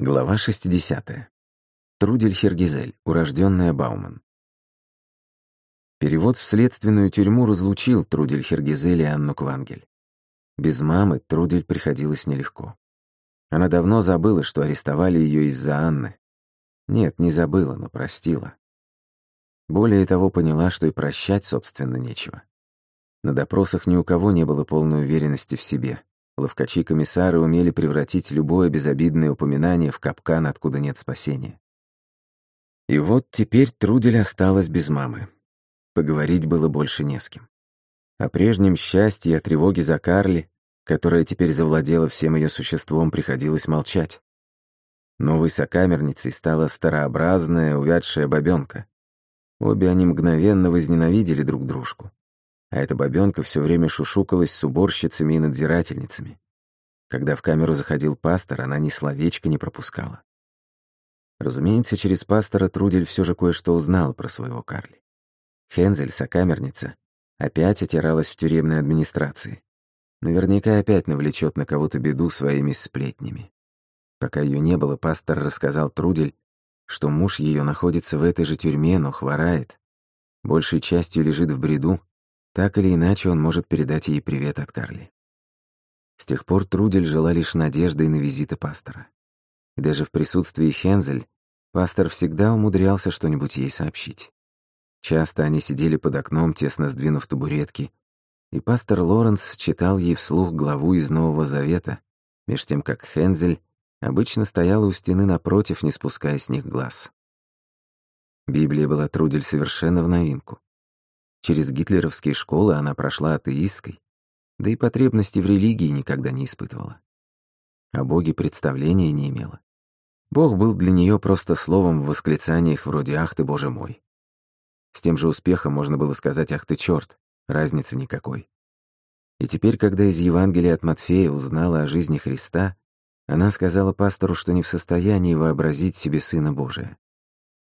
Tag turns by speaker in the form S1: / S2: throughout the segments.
S1: Глава 60. Трудель Хергизель, урожденная Бауман. Перевод в следственную тюрьму разлучил Трудель Хергизель и Анну Квангель. Без мамы Трудель приходилось нелегко. Она давно забыла, что арестовали ее из-за Анны. Нет, не забыла, но простила. Более того, поняла, что и прощать, собственно, нечего. На допросах ни у кого не было полной уверенности в себе. Ловкачи-комиссары умели превратить любое безобидное упоминание в капкан, откуда нет спасения. И вот теперь Трудель осталась без мамы. Поговорить было больше не с кем. О прежнем счастье, о тревоге за Карли, которая теперь завладела всем ее существом, приходилось молчать. Новой сокамерницей стала старообразная, увядшая бабёнка. Обе они мгновенно возненавидели друг дружку. А эта бабёнка все время шушукалась с уборщицами и надзирательницами. Когда в камеру заходил пастор, она ни словечко не пропускала. Разумеется, через пастора Трудель все же кое-что узнал про своего Карли. Хензель, сокамерница, опять отиралась в тюремной администрации. Наверняка опять навлечет на кого-то беду своими сплетнями. Пока ее не было, пастор рассказал Трудель, что муж ее находится в этой же тюрьме, но хворает. Большей частью лежит в бреду, так или иначе он может передать ей привет от Карли. С тех пор Трудель жила лишь надеждой на визиты пастора. И даже в присутствии Хензель пастор всегда умудрялся что-нибудь ей сообщить. Часто они сидели под окном, тесно сдвинув табуретки, и пастор Лоренс читал ей вслух главу из Нового Завета, меж тем как Хензель обычно стояла у стены напротив, не спуская с них глаз. Библия была Трудель совершенно в новинку. Через гитлеровские школы она прошла атеисткой, да и потребности в религии никогда не испытывала. О Боге представления не имела. Бог был для нее просто словом в восклицаниях вроде «Ах ты, Боже мой!». С тем же успехом можно было сказать «Ах ты, черт!», разницы никакой. И теперь, когда из Евангелия от Матфея узнала о жизни Христа, она сказала пастору, что не в состоянии вообразить себе Сына Божия.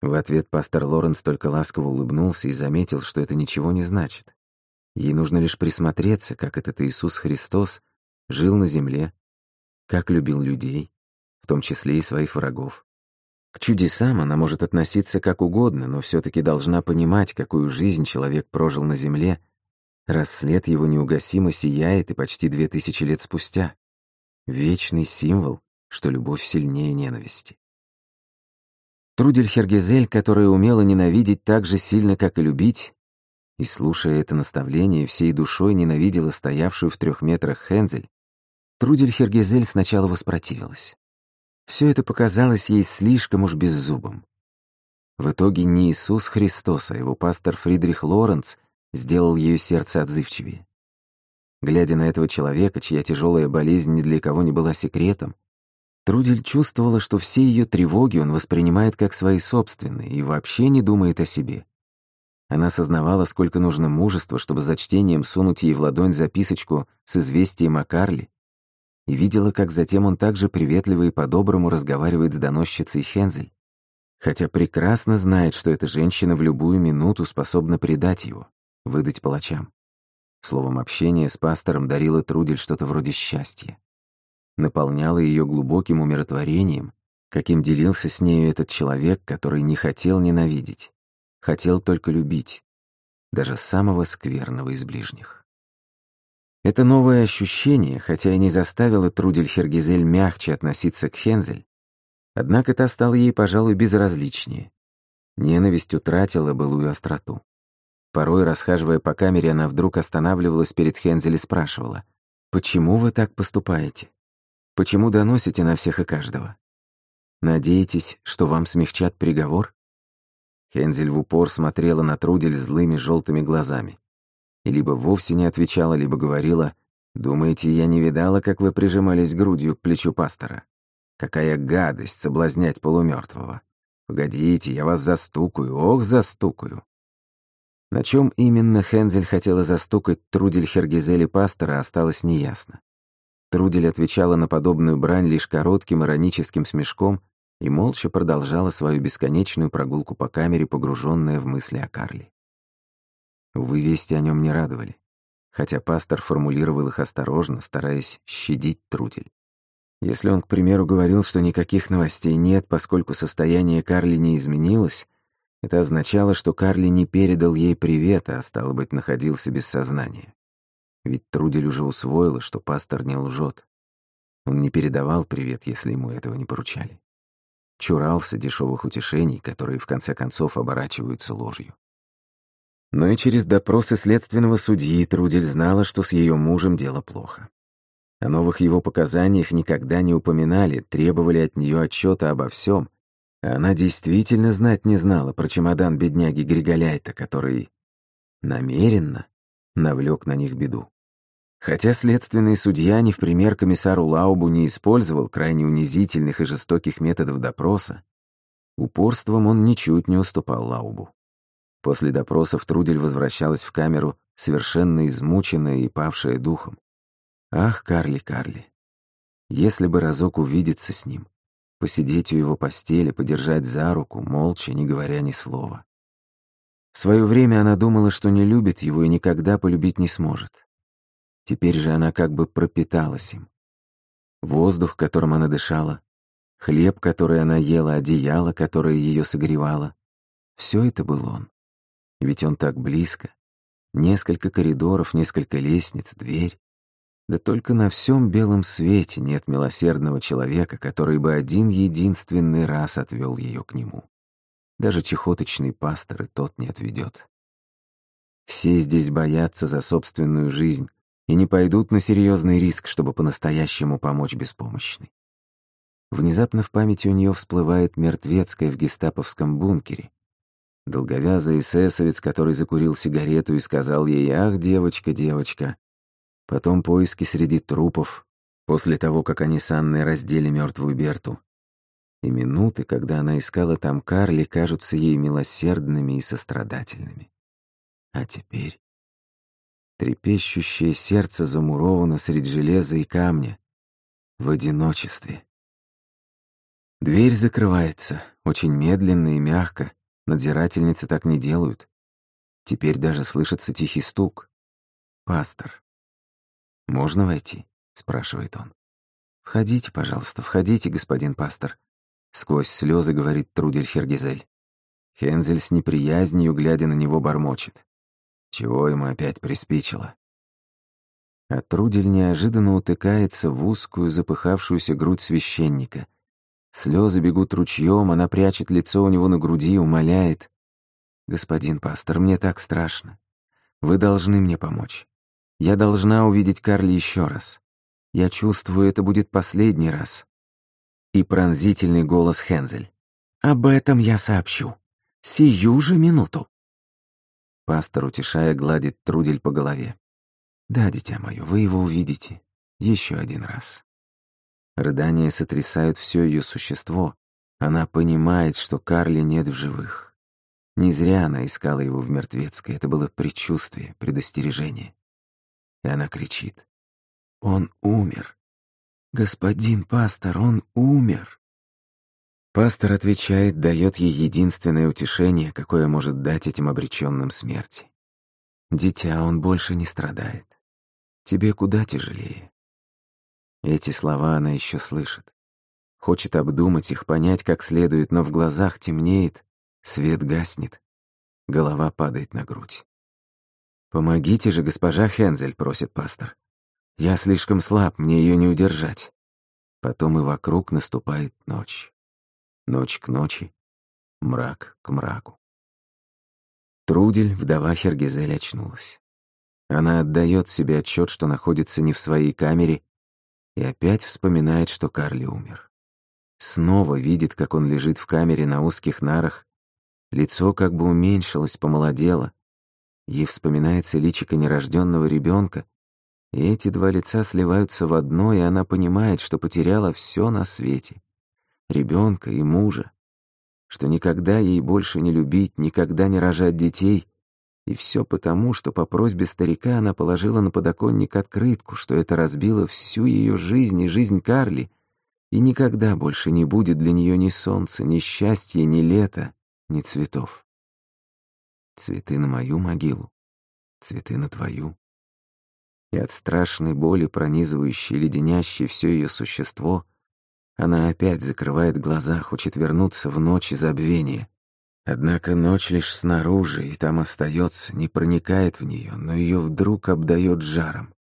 S1: В ответ пастор Лоренс только ласково улыбнулся и заметил, что это ничего не значит. Ей нужно лишь присмотреться, как этот Иисус Христос жил на земле, как любил людей, в том числе и своих врагов. К чудесам она может относиться как угодно, но все таки должна понимать, какую жизнь человек прожил на земле, раз след его неугасимо сияет и почти две тысячи лет спустя. Вечный символ, что любовь сильнее ненависти. Трудель Хергезель, которая умела ненавидеть так же сильно, как и любить, и, слушая это наставление, всей душой ненавидела стоявшую в трех метрах Хензель, Трудель Хергезель сначала воспротивилась. Все это показалось ей слишком уж беззубым. В итоге не Иисус Христос, а его пастор Фридрих Лоренц сделал ее сердце отзывчивее. Глядя на этого человека, чья тяжелая болезнь ни для кого не была секретом, Трудель чувствовала, что все ее тревоги он воспринимает как свои собственные и вообще не думает о себе. Она осознавала, сколько нужно мужества, чтобы за чтением сунуть ей в ладонь записочку с известием о Карле, и видела, как затем он также приветливо и по-доброму разговаривает с доносчицей Хензель, хотя прекрасно знает, что эта женщина в любую минуту способна предать его, выдать палачам. Словом, общение с пастором дарило Трудель что-то вроде счастья наполняло ее глубоким умиротворением, каким делился с нею этот человек, который не хотел ненавидеть, хотел только любить, даже самого скверного из ближних. Это новое ощущение, хотя и не заставило Трудель Хергизель мягче относиться к Хензель, однако та стала ей, пожалуй, безразличнее. Ненависть утратила былую остроту. Порой, расхаживая по камере, она вдруг останавливалась перед Хензель и спрашивала, «Почему вы так поступаете?» Почему доносите на всех и каждого? Надеетесь, что вам смягчат приговор? Хензель в упор смотрела на Трудель злыми желтыми глазами. И либо вовсе не отвечала, либо говорила, «Думаете, я не видала, как вы прижимались грудью к плечу пастора? Какая гадость соблазнять полумертвого! Погодите, я вас застукаю, ох, застукаю!» На чем именно Хензель хотела застукать Трудель Хергизели пастора, осталось неясно. Трудель отвечала на подобную брань лишь коротким ироническим смешком и молча продолжала свою бесконечную прогулку по камере, погруженная в мысли о Карле. Увы, вести о нем не радовали, хотя пастор формулировал их осторожно, стараясь щадить Трудель. Если он, к примеру, говорил, что никаких новостей нет, поскольку состояние Карли не изменилось, это означало, что Карли не передал ей привета, а, стало быть, находился без сознания. Ведь Трудель уже усвоила, что пастор не лжет. Он не передавал привет, если ему этого не поручали. Чурался дешевых утешений, которые в конце концов оборачиваются ложью. Но и через допросы следственного судьи Трудель знала, что с ее мужем дело плохо. О новых его показаниях никогда не упоминали, требовали от нее отчета обо всем, а она действительно знать не знала про чемодан бедняги Григоляйта, который намеренно навлек на них беду. Хотя следственный судья не в пример комиссару Лаубу не использовал крайне унизительных и жестоких методов допроса, упорством он ничуть не уступал Лаубу. После допросов Трудель возвращалась в камеру, совершенно измученная и павшая духом. Ах, Карли, Карли, если бы разок увидеться с ним, посидеть у его постели, подержать за руку, молча, не говоря ни слова. В свое время она думала, что не любит его и никогда полюбить не сможет. Теперь же она как бы пропиталась им. Воздух, которым она дышала, хлеб, который она ела, одеяло, которое ее согревало — все это был он. Ведь он так близко. Несколько коридоров, несколько лестниц, дверь. Да только на всем белом свете нет милосердного человека, который бы один единственный раз отвел ее к нему. Даже чехоточный пастор и тот не отведет. Все здесь боятся за собственную жизнь и не пойдут на серьезный риск, чтобы по-настоящему помочь беспомощной. Внезапно в памяти у нее всплывает мертвецкая в гестаповском бункере. Долговязый эсэсовец, который закурил сигарету и сказал ей «Ах, девочка, девочка, Потом поиски среди трупов, после того, как они с Анной раздели мертвую Берту. И минуты, когда она искала там Карли, кажутся ей милосердными и сострадательными. А теперь... Трепещущее сердце замуровано среди железа и камня, в одиночестве. Дверь закрывается, очень медленно и мягко, надзирательницы так не делают. Теперь даже слышится тихий стук. Пастор. «Можно войти?» — спрашивает он. «Входите, пожалуйста, входите, господин пастор», — сквозь слезы говорит Трудель Хергизель. Хензель с неприязнью, глядя на него, бормочет. Чего ему опять приспичило? А Трудель неожиданно утыкается в узкую, запыхавшуюся грудь священника. Слезы бегут ручьем, она прячет лицо у него на груди умоляет. «Господин пастор, мне так страшно. Вы должны мне помочь. Я должна увидеть Карли еще раз. Я чувствую, это будет последний раз. И пронзительный голос Хензель. «Об этом я сообщу. Сию же минуту». Пастор, утешая, гладит Трудель по голове. «Да, дитя мое, вы его увидите. Еще один раз». Рыдания сотрясают все ее существо. Она понимает, что Карли нет в живых. Не зря она искала его в мертвецкой. Это было предчувствие, предостережение и она кричит. «Он умер! Господин пастор, он умер!» Пастор отвечает, дает ей единственное утешение, какое может дать этим обреченным смерти. «Дитя, он больше не страдает. Тебе куда тяжелее». Эти слова она еще слышит. Хочет обдумать их, понять как следует, но в глазах темнеет, свет гаснет, голова падает на грудь. «Помогите же, госпожа Хензель», — просит пастор. «Я слишком слаб, мне ее не удержать». Потом и вокруг наступает ночь. Ночь к ночи, мрак к мраку. Трудель, вдова Хергизель, очнулась. Она отдает себе отчет, что находится не в своей камере, и опять вспоминает, что Карли умер. Снова видит, как он лежит в камере на узких нарах. Лицо как бы уменьшилось, помолодело. Ей вспоминается личико нерожденного ребенка, и эти два лица сливаются в одно, и она понимает, что потеряла все на свете. Ребенка и мужа. Что никогда ей больше не любить, никогда не рожать детей. И все потому, что по просьбе старика она положила на подоконник открытку, что это разбило всю ее жизнь и жизнь Карли, и никогда больше не будет для нее ни солнца, ни счастья, ни лета, ни цветов. Цветы на мою могилу, цветы на твою. И от страшной боли, пронизывающей, леденящей все ее существо, Она опять закрывает глаза, хочет вернуться в ночь забвения. Однако ночь лишь снаружи, и там остается, не проникает в нее, но ее вдруг обдает жаром.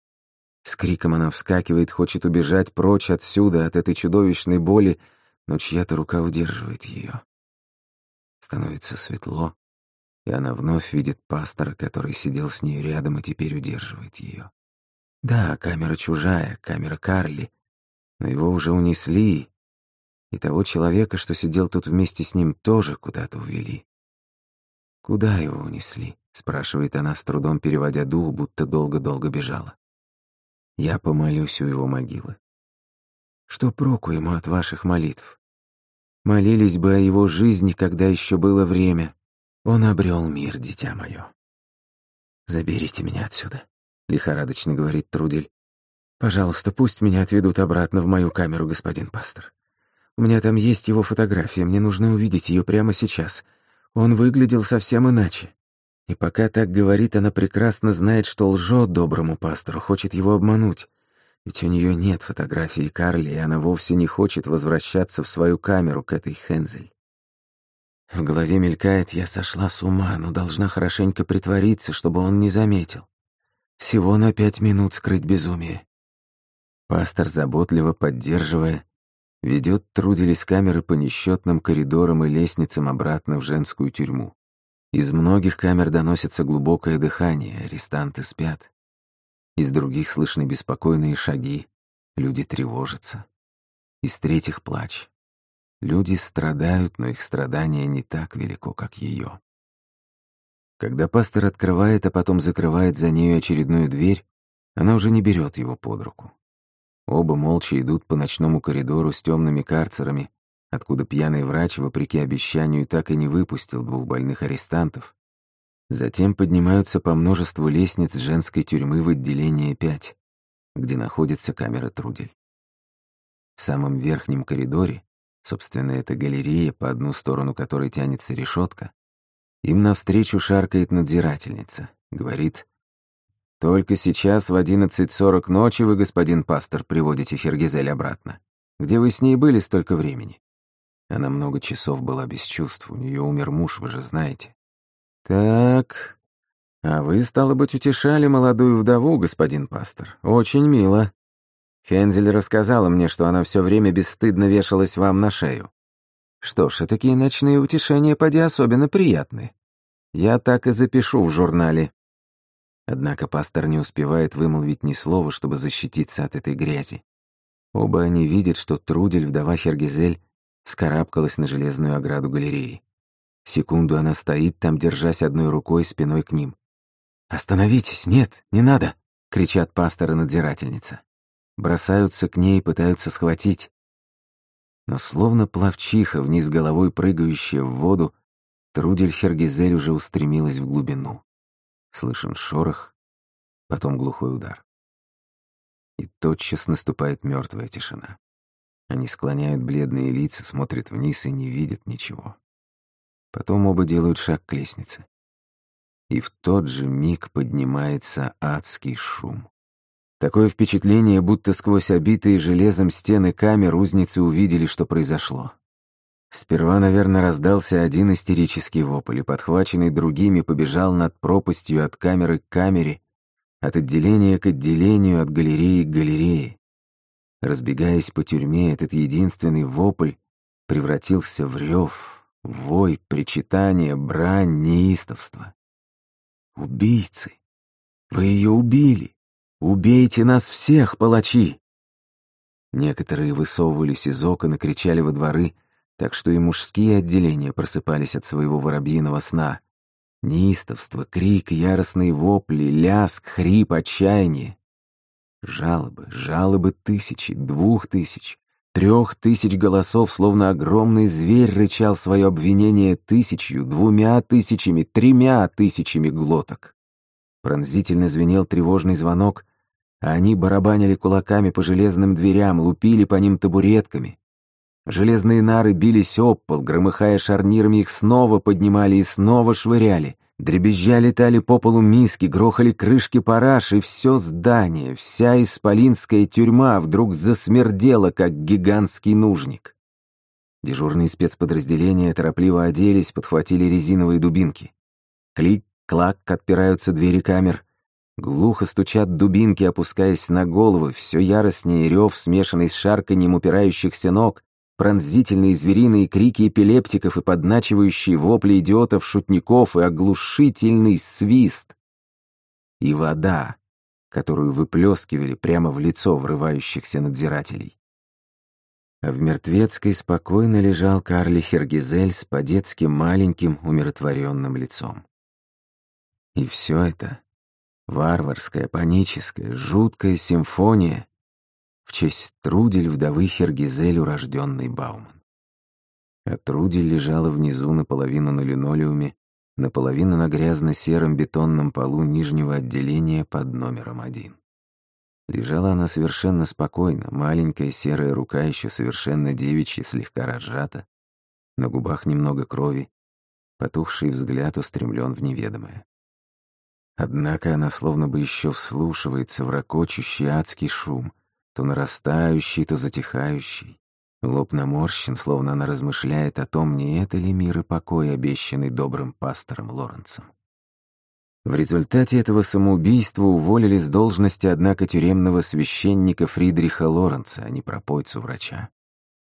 S1: С криком она вскакивает, хочет убежать прочь отсюда, от этой чудовищной боли, но чья-то рука удерживает ее. Становится светло, и она вновь видит пастора, который сидел с ней рядом и теперь удерживает ее. Да, камера чужая, камера Карли, но его уже унесли, и того человека, что сидел тут вместе с ним, тоже куда-то увели. «Куда его унесли?» — спрашивает она, с трудом переводя дух, будто долго-долго бежала. «Я помолюсь у его могилы». «Что проку ему от ваших молитв? Молились бы о его жизни, когда еще было время. Он обрел мир, дитя мое». «Заберите меня отсюда», — лихорадочно говорит Трудель. «Пожалуйста, пусть меня отведут обратно в мою камеру, господин пастор. У меня там есть его фотография, мне нужно увидеть ее прямо сейчас. Он выглядел совсем иначе. И пока так говорит, она прекрасно знает, что лжет доброму пастору, хочет его обмануть. Ведь у нее нет фотографии Карли, и она вовсе не хочет возвращаться в свою камеру к этой Хензель. В голове мелькает, я сошла с ума, но должна хорошенько притвориться, чтобы он не заметил. Всего на пять минут скрыть безумие. Пастор, заботливо поддерживая, ведет Трудели с камеры по несчетным коридорам и лестницам обратно в женскую тюрьму. Из многих камер доносится глубокое дыхание, арестанты спят. Из других слышны беспокойные шаги, люди тревожатся. Из третьих — плач. Люди страдают, но их страдание не так велико, как ее. Когда пастор открывает, а потом закрывает за нею очередную дверь, она уже не берет его под руку. Оба молча идут по ночному коридору с темными карцерами, откуда пьяный врач, вопреки обещанию, так и не выпустил двух больных арестантов. Затем поднимаются по множеству лестниц женской тюрьмы в отделение 5, где находится камера Трудель. В самом верхнем коридоре, собственно, это галерея, по одну сторону которой тянется решетка, им навстречу шаркает надзирательница, говорит только сейчас в 11.40 ночи вы, господин пастор, приводите Хергизель обратно. Где вы с ней были столько времени? Она много часов была без чувств, у нее умер муж, вы же знаете. Так, а вы, стало быть, утешали молодую вдову, господин пастор. Очень мило. Хензель рассказала мне, что она все время бесстыдно вешалась вам на шею. Что ж, и такие ночные утешения поди особенно приятны. Я так и запишу в журнале. Однако пастор не успевает вымолвить ни слова, чтобы защититься от этой грязи. Оба они видят, что Трудель, вдова Хергизель, вскарабкалась на железную ограду галереи. Секунду она стоит там, держась одной рукой спиной к ним. «Остановитесь! Нет, не надо!» — кричат пастор и надзирательница. Бросаются к ней и пытаются схватить. Но словно плавчиха, вниз головой прыгающая в воду, Трудель Хергизель уже устремилась в глубину. Слышен шорох, потом глухой удар. И тотчас наступает мертвая тишина. Они склоняют бледные лица, смотрят вниз и не видят ничего. Потом оба делают шаг к лестнице. И в тот же миг поднимается адский шум. Такое впечатление, будто сквозь обитые железом стены камер узницы увидели, что произошло. Сперва, наверное, раздался один истерический вопль, и, подхваченный другими, побежал над пропастью от камеры к камере, от отделения к отделению, от галереи к галерее. Разбегаясь по тюрьме, этот единственный вопль превратился в рев, вой, причитание, брань, неистовство. «Убийцы! Вы ее убили! Убейте нас всех, палачи!» Некоторые высовывались из окон и кричали во дворы — так что и мужские отделения просыпались от своего воробьиного сна. Неистовство, крик, яростные вопли, ляск, хрип, отчаяние. Жалобы, жалобы тысячи, двух тысяч, трех тысяч голосов, словно огромный зверь рычал свое обвинение тысячью, двумя тысячами, тремя тысячами глоток. Пронзительно звенел тревожный звонок, они барабанили кулаками по железным дверям, лупили по ним табуретками. Железные нары бились об пол, громыхая шарнирами, их снова поднимали и снова швыряли. Дребезжа летали по полу миски, грохали крышки параш, и все здание, вся исполинская тюрьма вдруг засмердела, как гигантский нужник. Дежурные спецподразделения торопливо оделись, подхватили резиновые дубинки. Клик, клак, отпираются двери камер. Глухо стучат дубинки, опускаясь на головы, все яростнее рев, смешанный с шарканьем упирающихся ног, пронзительные звериные крики эпилептиков и подначивающие вопли идиотов-шутников и оглушительный свист. И вода, которую выплескивали прямо в лицо врывающихся надзирателей. А в мертвецкой спокойно лежал Карли Хергизель с по-детски маленьким умиротворенным лицом. И все это — варварская, паническая, жуткая симфония в честь Трудель вдовы Хергизель, урожденной Бауман. А Трудель лежала внизу наполовину на линолеуме, наполовину на грязно-сером бетонном полу нижнего отделения под номером один. Лежала она совершенно спокойно, маленькая серая рука еще совершенно девичья, слегка разжата, на губах немного крови, потухший взгляд устремлен в неведомое. Однако она словно бы еще вслушивается в ракочущий адский шум, то нарастающий, то затихающий. Лоб наморщен, словно она размышляет о том, не это ли мир и покой, обещанный добрым пастором Лоренцем. В результате этого самоубийства уволили с должности, однако, тюремного священника Фридриха Лоренца, а не пропойцу врача.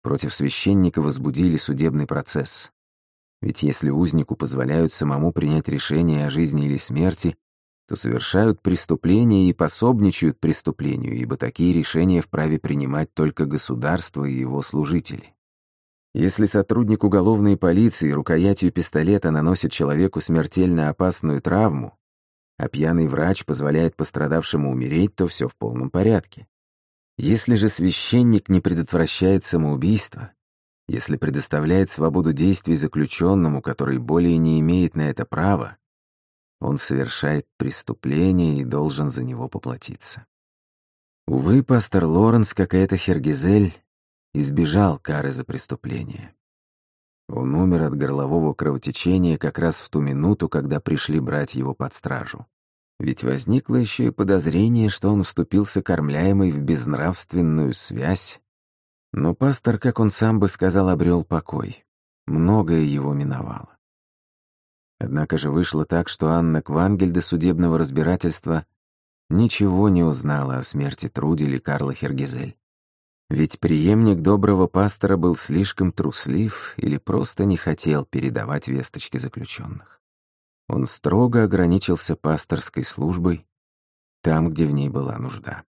S1: Против священника возбудили судебный процесс. Ведь если узнику позволяют самому принять решение о жизни или смерти, то совершают преступления и пособничают преступлению, ибо такие решения вправе принимать только государство и его служители. Если сотрудник уголовной полиции рукоятью пистолета наносит человеку смертельно опасную травму, а пьяный врач позволяет пострадавшему умереть, то все в полном порядке. Если же священник не предотвращает самоубийство, если предоставляет свободу действий заключенному, который более не имеет на это права, он совершает преступление и должен за него поплатиться. Увы, пастор Лоренс, как и эта Хергизель, избежал кары за преступление. Он умер от горлового кровотечения как раз в ту минуту, когда пришли брать его под стражу. Ведь возникло еще и подозрение, что он вступился кормляемый в безнравственную связь. Но пастор, как он сам бы сказал, обрел покой. Многое его миновало. Однако же вышло так, что Анна Квангель до судебного разбирательства ничего не узнала о смерти Труди или Карла Хергизель. Ведь преемник доброго пастора был слишком труслив или просто не хотел передавать весточки заключенных. Он строго ограничился пасторской службой там, где в ней была нужда.